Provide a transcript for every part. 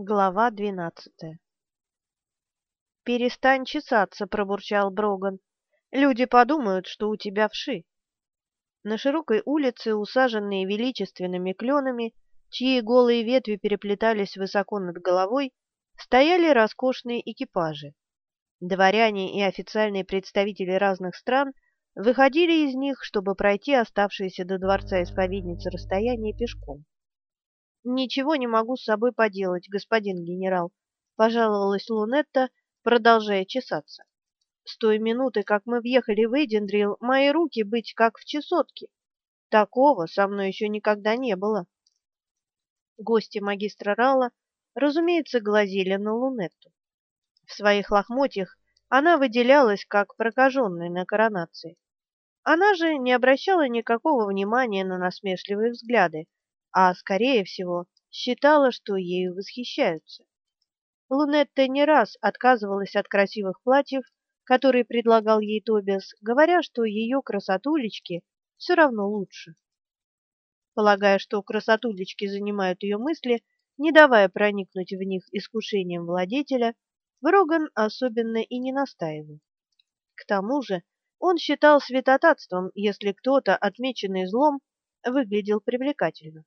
Глава двенадцатая «Перестань чесаться», — пробурчал Броган. «Люди подумают, что у тебя вши». На широкой улице, усаженной величественными кленами, чьи голые ветви переплетались высоко над головой, стояли роскошные экипажи. Дворяне и официальные представители разных стран выходили из них, чтобы пройти оставшееся до дворца исповедницы расстояние пешком. «Ничего не могу с собой поделать, господин генерал», — пожаловалась Лунетта, продолжая чесаться. «С той минуты, как мы въехали в Эйдендрил, мои руки быть как в чесотке. Такого со мной еще никогда не было». Гости магистра Рала, разумеется, глазели на Лунетту. В своих лохмотьях она выделялась, как прокаженная на коронации. Она же не обращала никакого внимания на насмешливые взгляды, а, скорее всего, считала, что ею восхищаются. Лунетта не раз отказывалась от красивых платьев, которые предлагал ей Тобиас, говоря, что ее красотулечки все равно лучше. Полагая, что красотулечки занимают ее мысли, не давая проникнуть в них искушением владетеля, Броган особенно и не настаивал. К тому же он считал святотатством, если кто-то, отмеченный злом, выглядел привлекательно.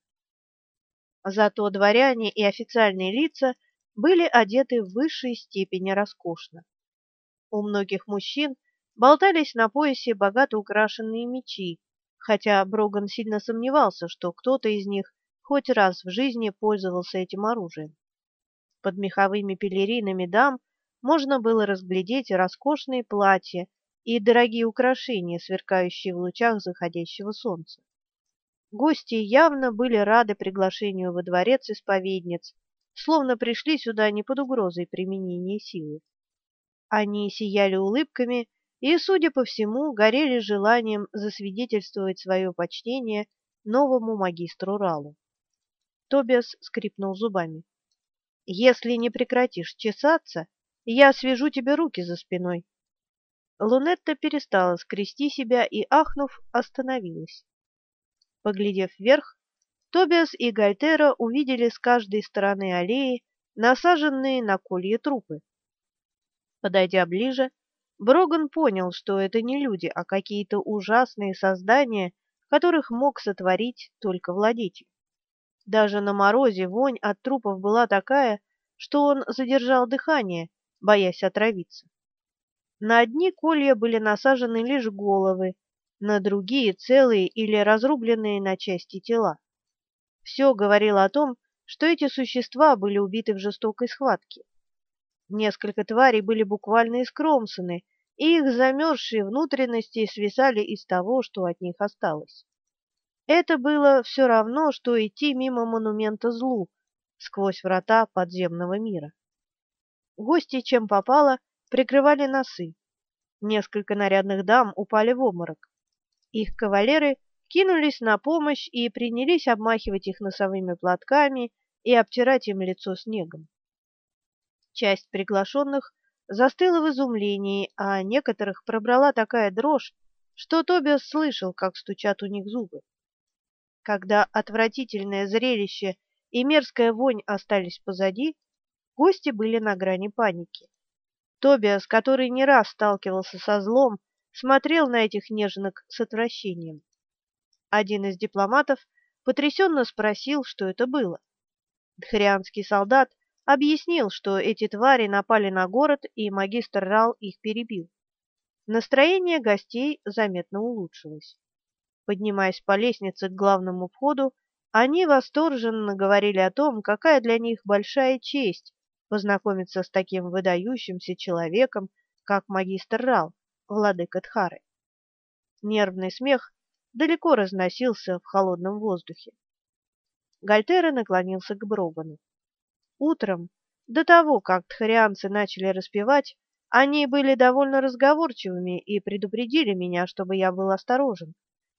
Зато дворяне и официальные лица были одеты в высшей степени роскошно. У многих мужчин болтались на поясе богато украшенные мечи, хотя Броган сильно сомневался, что кто-то из них хоть раз в жизни пользовался этим оружием. Под меховыми пелеринами дам можно было разглядеть роскошные платья и дорогие украшения, сверкающие в лучах заходящего солнца. Гости явно были рады приглашению во дворец исповедниц, словно пришли сюда не под угрозой применения силы. Они сияли улыбками и, судя по всему, горели желанием засвидетельствовать свое почтение новому магистру Ралу. Тобиас скрипнул зубами. «Если не прекратишь чесаться, я свяжу тебе руки за спиной». Лунетта перестала скрести себя и, ахнув, остановилась. Поглядев вверх, Тобиас и Гальтера увидели с каждой стороны аллеи насаженные на колья трупы. Подойдя ближе, Броган понял, что это не люди, а какие-то ужасные создания, которых мог сотворить только владетель. Даже на морозе вонь от трупов была такая, что он задержал дыхание, боясь отравиться. На одни колья были насажены лишь головы, на другие целые или разрубленные на части тела. Все говорило о том, что эти существа были убиты в жестокой схватке. Несколько тварей были буквально искромсаны, и их замерзшие внутренности свисали из того, что от них осталось. Это было все равно, что идти мимо монумента злу, сквозь врата подземного мира. Гости, чем попало, прикрывали носы. Несколько нарядных дам упали в обморок. Их кавалеры кинулись на помощь и принялись обмахивать их носовыми платками и обтирать им лицо снегом. Часть приглашенных застыла в изумлении, а некоторых пробрала такая дрожь, что Тобиас слышал, как стучат у них зубы. Когда отвратительное зрелище и мерзкая вонь остались позади, гости были на грани паники. Тобиас, который не раз сталкивался со злом, смотрел на этих неженок с отвращением. Один из дипломатов потрясенно спросил, что это было. Дхарианский солдат объяснил, что эти твари напали на город, и магистр Рал их перебил. Настроение гостей заметно улучшилось. Поднимаясь по лестнице к главному входу, они восторженно говорили о том, какая для них большая честь познакомиться с таким выдающимся человеком, как магистр Рал, владыка Тхары. Нервный смех далеко разносился в холодном воздухе. Гальтера наклонился к Брогану. Утром, до того, как тхарианцы начали распевать, они были довольно разговорчивыми и предупредили меня, чтобы я был осторожен,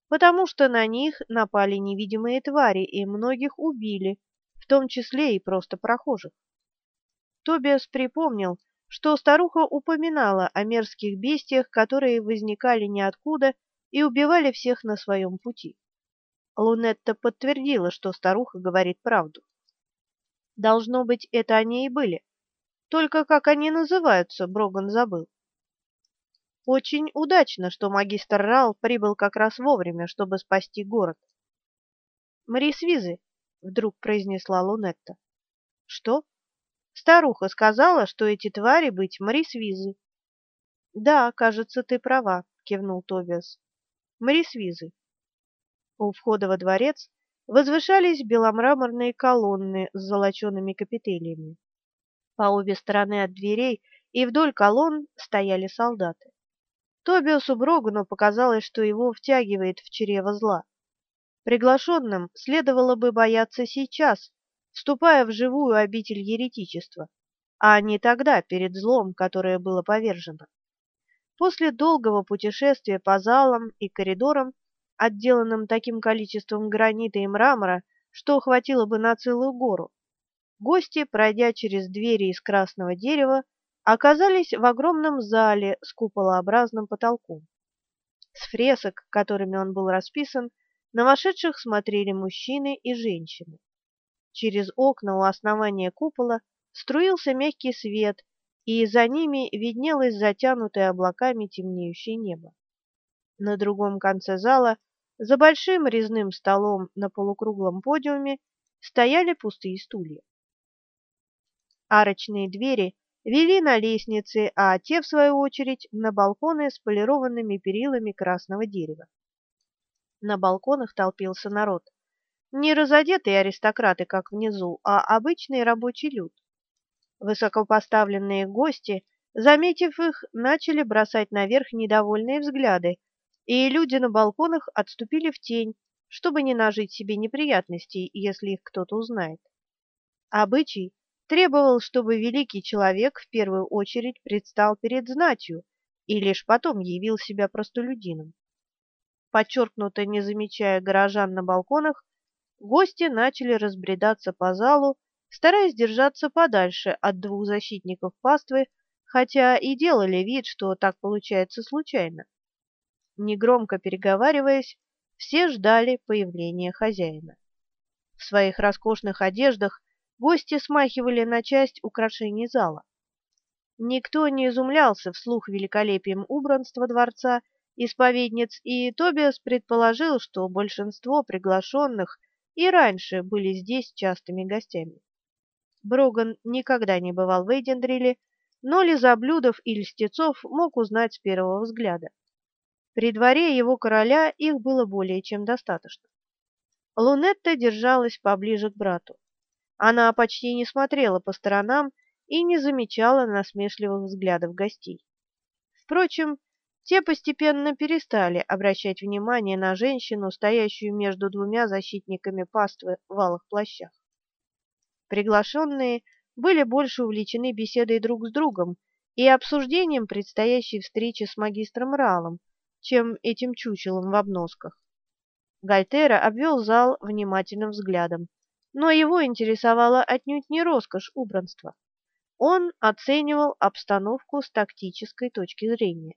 потому что на них напали невидимые твари и многих убили, в том числе и просто прохожих. Тобиас припомнил, что старуха упоминала о мерзких бестиях, которые возникали ниоткуда и убивали всех на своем пути. Лунетта подтвердила, что старуха говорит правду. Должно быть, это они и были. Только как они называются, Броган забыл. Очень удачно, что магистр Рал прибыл как раз вовремя, чтобы спасти город. «Марисвизы», — вдруг произнесла Лунетта. «Что?» «Старуха сказала, что эти твари быть Марисвизы». «Да, кажется, ты права», — кивнул Тобиас. «Марисвизы». У входа во дворец возвышались беломраморные колонны с золочеными капителями. По обе стороны от дверей и вдоль колонн стояли солдаты. Тобиасу Брогану показалось, что его втягивает в чрево зла. Приглашенным следовало бы бояться сейчас, вступая в живую обитель еретичества, а не тогда, перед злом, которое было повержено. После долгого путешествия по залам и коридорам, отделанным таким количеством гранита и мрамора, что хватило бы на целую гору, гости, пройдя через двери из красного дерева, оказались в огромном зале с куполообразным потолком. С фресок, которыми он был расписан, на вошедших смотрели мужчины и женщины. Через окна у основания купола струился мягкий свет, и за ними виднелось затянутое облаками темнеющее небо. На другом конце зала, за большим резным столом на полукруглом подиуме, стояли пустые стулья. Арочные двери вели на лестницы, а те, в свою очередь, на балконы с полированными перилами красного дерева. На балконах толпился народ. Не разодетые аристократы, как внизу, а обычный рабочий люд. Высокопоставленные гости, заметив их, начали бросать наверх недовольные взгляды, и люди на балконах отступили в тень, чтобы не нажить себе неприятностей, если их кто-то узнает. Обычай требовал, чтобы великий человек в первую очередь предстал перед знатью и лишь потом явил себя простолюдином. Подчеркнуто не замечая горожан на балконах, гости начали разбредаться по залу, стараясь держаться подальше от двух защитников паствы, хотя и делали вид, что так получается случайно. Негромко переговариваясь, все ждали появления хозяина. В своих роскошных одеждах гости смахивали на часть украшений зала. Никто не изумлялся вслух великолепием убранства дворца, исповедниц, и Тобиас предположил, что большинство приглашенных и раньше были здесь частыми гостями. Броган никогда не бывал в Эйдендриле, но лизоблюдов и льстецов мог узнать с первого взгляда. При дворе его короля их было более чем достаточно. Лунетта держалась поближе к брату. Она почти не смотрела по сторонам и не замечала насмешливых взглядов гостей. Впрочем, те постепенно перестали обращать внимание на женщину, стоящую между двумя защитниками паствы в алых плащах. Приглашенные были больше увлечены беседой друг с другом и обсуждением предстоящей встречи с магистром Ралом, чем этим чучелом в обносках. Гальтера обвел зал внимательным взглядом но его интересовала отнюдь не роскошь убранства. Он оценивал обстановку с тактической точки зрения.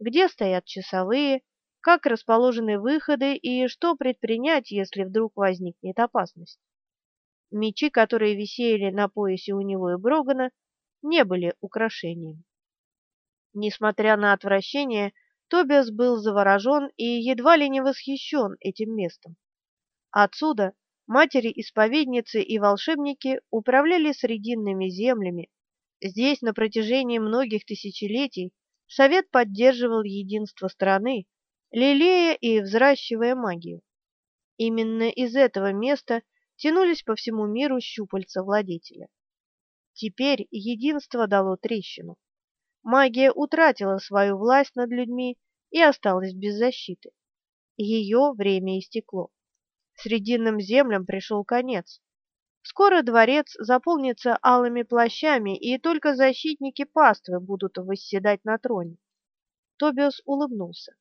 Где стоят часовые, как расположены выходы и что предпринять, если вдруг возникнет опасность. Мечи, которые висели на поясе у него и Брогана, не были украшением. Несмотря на отвращение, Тобиас был заворожен и едва ли не восхищен этим местом. Отсюда матери-исповедницы и волшебники управляли срединными землями. Здесь на протяжении многих тысячелетий совет поддерживал единство страны, лелея и взращивая магию. Именно из этого места тянулись по всему миру щупальца владетеля. Теперь единство дало трещину. Магия утратила свою власть над людьми и осталась без защиты. Ее время истекло. Срединным землям пришел конец. Скоро дворец заполнится алыми плащами, и только защитники паствы будут восседать на троне. Тобиас улыбнулся.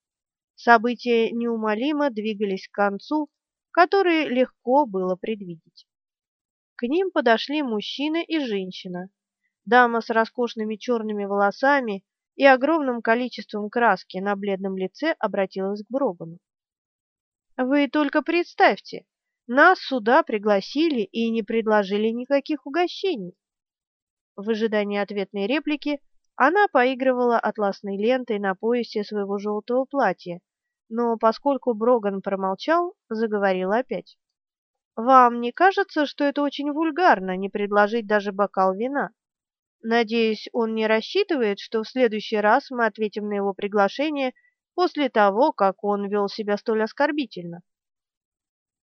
События неумолимо двигались к концу, который легко было предвидеть. К ним подошли мужчина и женщина. Дама с роскошными черными волосами и огромным количеством краски на бледном лице обратилась к Брогану. Вы только представьте, Нас сюда пригласили и не предложили никаких угощений. В ожидании ответной реплики она поигрывала атласной лентой на поясе своего желтого платья, но поскольку Броган промолчал, заговорила опять. «Вам не кажется, что это очень вульгарно не предложить даже бокал вина? Надеюсь, он не рассчитывает, что в следующий раз мы ответим на его приглашение после того, как он вел себя столь оскорбительно?»